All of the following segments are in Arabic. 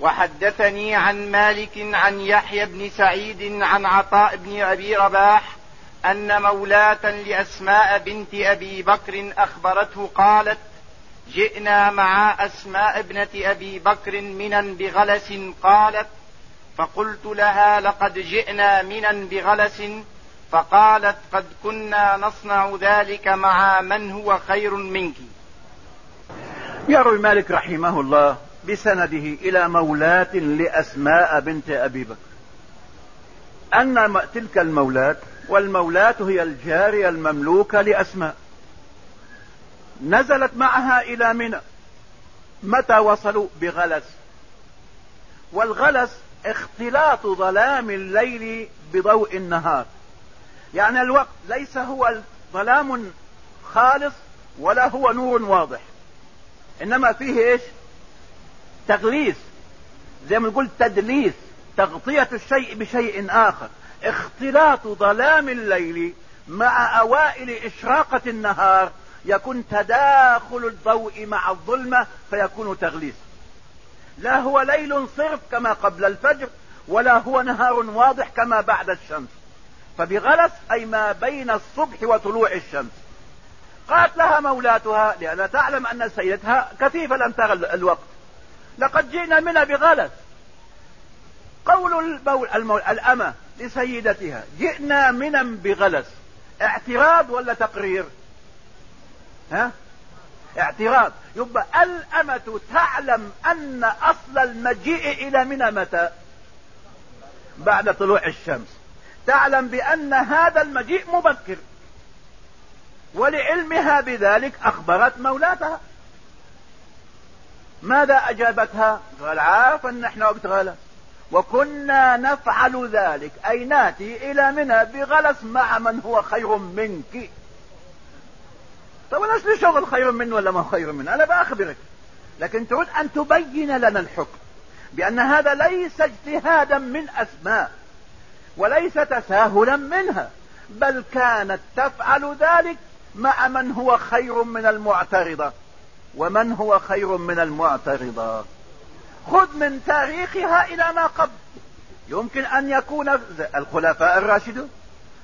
وحدثني عن مالك عن يحيى بن سعيد عن عطاء بن أبي رباح أن مولاة لأسماء بنت أبي بكر أخبرته قالت جئنا مع أسماء ابنة أبي بكر منا بغلس قالت فقلت لها لقد جئنا منا بغلس فقالت قد كنا نصنع ذلك مع من هو خير منك. يروي مالك رحمه الله بسنده إلى مولاة لأسماء بنت أبي بكر. أن تلك المولاة والمولاة هي الجارية المملوكة لأسماء. نزلت معها إلى منى. متى وصلوا؟ بغلس. والغلس اختلاط ظلام الليل بضوء النهار. يعني الوقت ليس هو ظلام خالص ولا هو نور واضح. إنما فيه إيش؟ تغليس. زي ما نقول تدليس تغطية الشيء بشيء آخر. اختلاط ظلام الليل مع أوائل إشراقة النهار يكون تداخل الضوء مع الظلمة فيكون تغليس. لا هو ليل صرف كما قبل الفجر ولا هو نهار واضح كما بعد الشمس. فبغلس أي ما بين الصبح وطلوع الشمس. قالت لها مولاتها لأنها تعلم أن سيدتها كثيفة لم ترى الوقت. لقد جئنا منها بغلس. قول المول المول الأمة لسيدتها جئنا منا بغلس. اعتراض ولا تقرير؟ ها؟ اعتراض. يبقى الأمة تعلم أن أصل المجيء إلى منى متى؟ بعد طلوع الشمس. تعلم بأن هذا المجيء مبكر. ولعلمها بذلك أخبرت مولاتها. ماذا أجابتها؟ قال عارف أن إحنا وقت غلس وكنا نفعل ذلك. أي ناتي إلى منى بغلس مع من هو خير منك. طب أنا لي شغل خير منه ولا ما خير منه أنا بأخبرك. لكن تريد أن تبين لنا الحكم بأن هذا ليس اجتهادا من أسماء وليس تساهلا منها بل كانت تفعل ذلك مع من هو خير من المعترضة. ومن هو خير من المعترضة؟ خذ من تاريخها إلى ما قبل. يمكن أن يكون الخلفاء الراشدون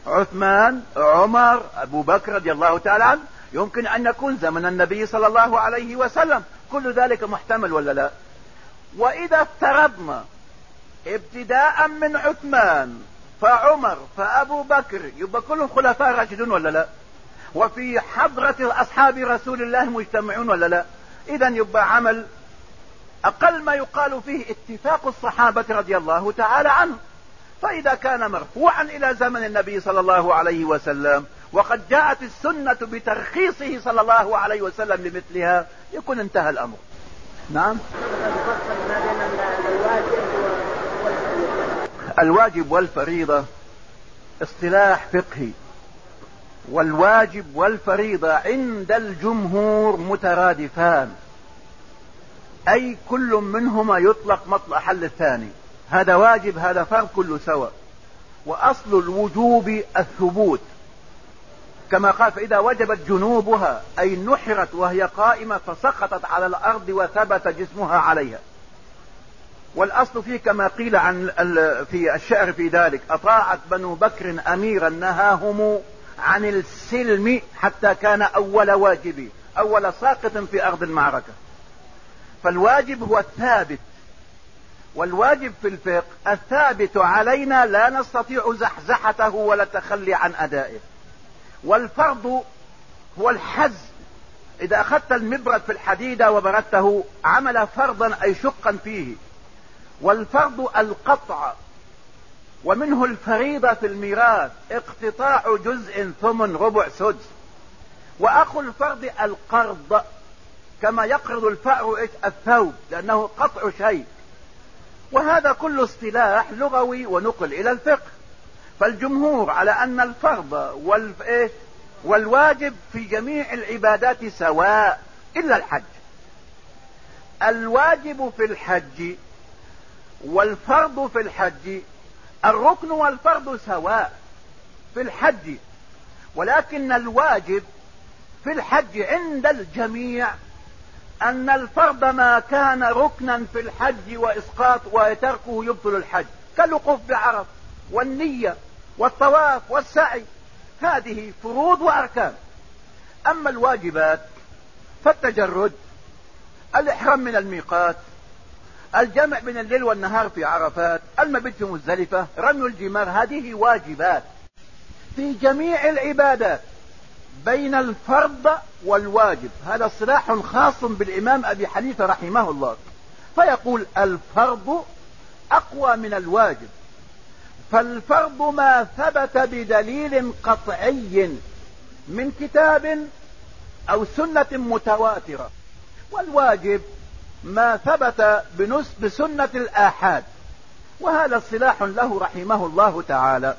عثمان عمر أبو بكر رضي الله تعالى عنه يمكن أن يكون زمن النبي صلى الله عليه وسلم. كل ذلك محتمل ولا لا؟ وإذا افترضنا ابتداء من عثمان فعمر فأبو بكر يبقى كلهم خلفاء راشدون ولا لا؟ وفي حضرة أصحاب رسول الله مجتمعون ولا لا؟ اذا يبقى عمل أقل ما يقال فيه اتفاق الصحابة رضي الله تعالى عنه. فإذا كان مرفوعا إلى زمن النبي صلى الله عليه وسلم وقد جاءت السنة بترخيصه صلى الله عليه وسلم لمثلها يكون انتهى الأمر. نعم. الواجب والفريضة اصطلاح فقهي. والواجب والفريضة عند الجمهور مترادفان. أي كل منهما يطلق مطلق حل الثاني. هذا واجب هذا فرض كله سواء وأصل الوجوب الثبوت. كما قال فإذا وجبت جنوبها أي نحرت وهي قائمة فسقطت على الأرض وثبت جسمها عليها. والأصل فيه كما قيل عن في الشعر في ذلك أطاعت بنو بكر أميرا نهاهم عن السلم حتى كان أول واجب أول ساقط في أرض المعركة. فالواجب هو الثابت. والواجب في الفقه الثابت علينا لا نستطيع زحزحته ولا التخلي عن أدائه. والفرض هو الحز. إذا أخذت المبرد في الحديدة وبردته عمل فرضا أي شقا فيه. والفرض القطع. ومنه الفريضة في الميراث اقتطاع جزء ثمن ربع سدس. وأخو الفرض القرض كما يقرض الفأر الثوب لأنه قطع شيء. وهذا كل اصطلاح لغوي ونقل إلى الفقه. فالجمهور على أن الفرض والواجب في جميع العبادات سواء إلا الحج. الواجب في الحج والفرض في الحج الركن والفرض سواء في الحج ولكن الواجب في الحج عند الجميع أن الفرض ما كان ركنا في الحج وإسقاط وتركه يبطل الحج. كالوقوف بعرف والنية والطواف والسعي هذه فروض وأركان. أما الواجبات فالتجرد الإحرام من الميقات الجمع بين الليل والنهار في عرفات المبيت في مزدلفة رمي الجمار هذه واجبات. في جميع العبادات بين الفرض والواجب. هذا صلاح خاص بالإمام أبي حنيفة رحمه الله. فيقول الفرض أقوى من الواجب. فالفرض ما ثبت بدليل قطعي من كتاب أو سنة متواترة. والواجب ما ثبت بسنة الآحاد. وهذا صلاح له رحمه الله تعالى.